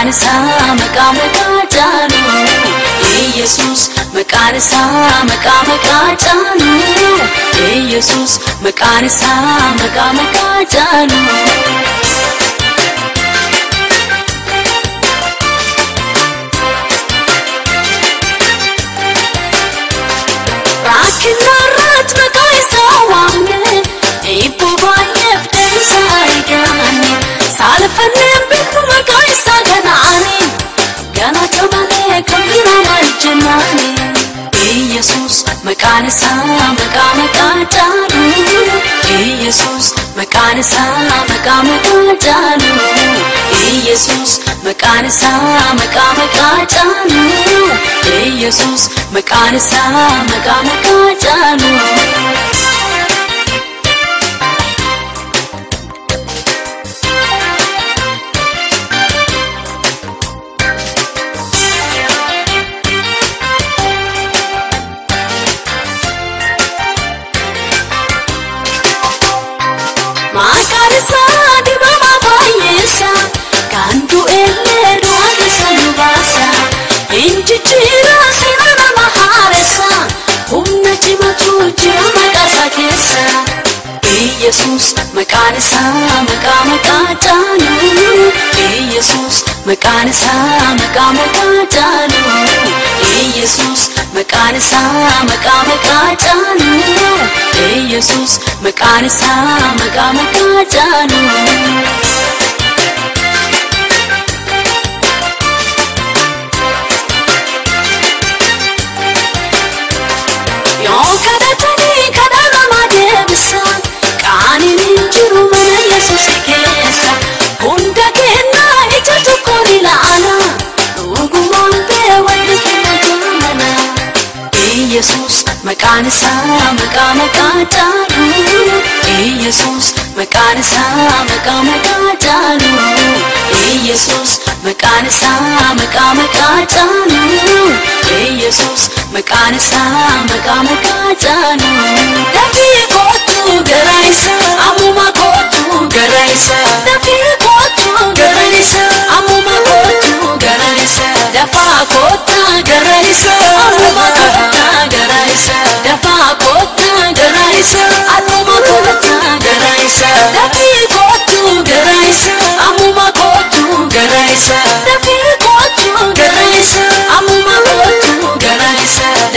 መቃንሳ መቃ መቃ ጫኑ ኢየሱስ መቃንሳ መቃ መቃ ጫኑ ኢየሱስ መቃንሳ መቃ መቃ ጫኑ መቃንሳ መቃ መቃጫሉ ኢየሱስ መቃንሳ መቃ መቃጫሉ ኢየሱስ መቃንሳ መቃ መቃጫሉ ኢየሱስ መቃንሳ መቃ መቃጫሉ ኢየሱስ መቃንሳ መቃ መቃጫኑ ኢየሱስ መቃንሳ መቃ መቃጫኑ ኢየሱስ መቃንሳ መቃ መቃጫኑ ኢየሱስ መቃንሳ መቃ መቃጫኑ መቃንሳ መቃ መቃጫሉ ኢየሱስ መቃንሳ መቃ መቃጫሉ ኢየሱስ መቃንሳ መቃ መቃጫሉ ኢየሱስ መቃንሳ መቃ መቃጫሉ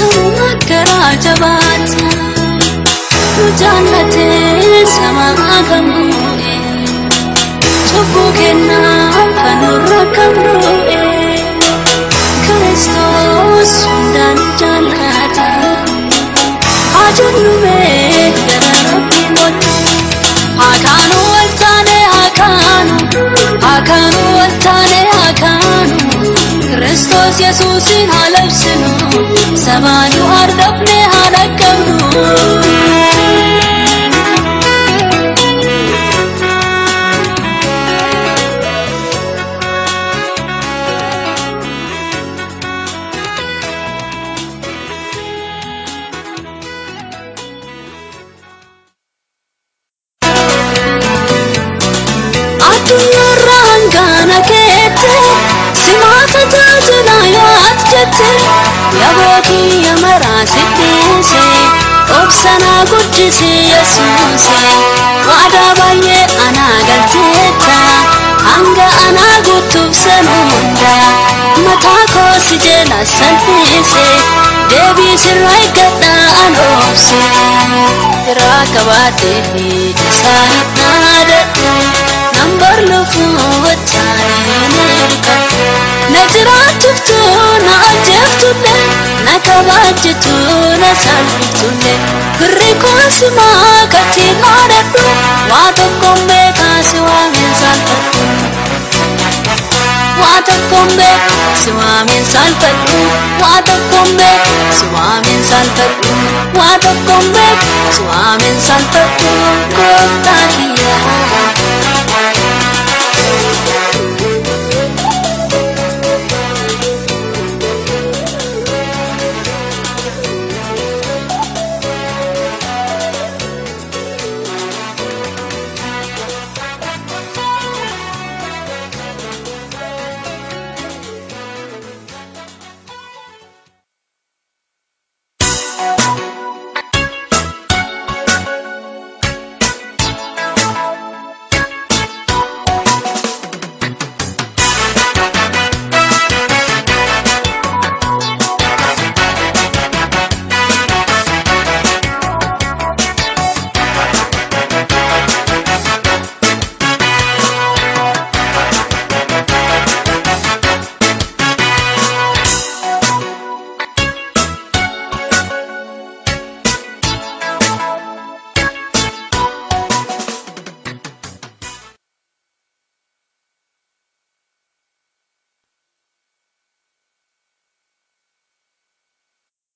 mootummaa karaa jabaata nu jaallatee samaa kan bu'e cubbuu kennaa kan nurra kan bu'e kiristoos hundaan jaallata ኢየሱስን አለብስኑ ሰማዩ አርደፍኔ አነቀብኑ addunyaa irraa hangana kee سمعة تاجنا يا أتجتر يا باكي يا مراسد ديسي أبسنا قدسي يا سوسي وعدا باي أنا قلتتا هنگا أنا قلتو بسنوندا متى كوس جلا سنفيسي دبي سراي قطع أنوبسي راكباتي في جسانتنا دقو نمبر لفو وطانينا kabajjachuun isaan fiixulle firri kuusimaa akkatiin maadadhu waa tokkoon beekaa si waamiin saalfadhu waa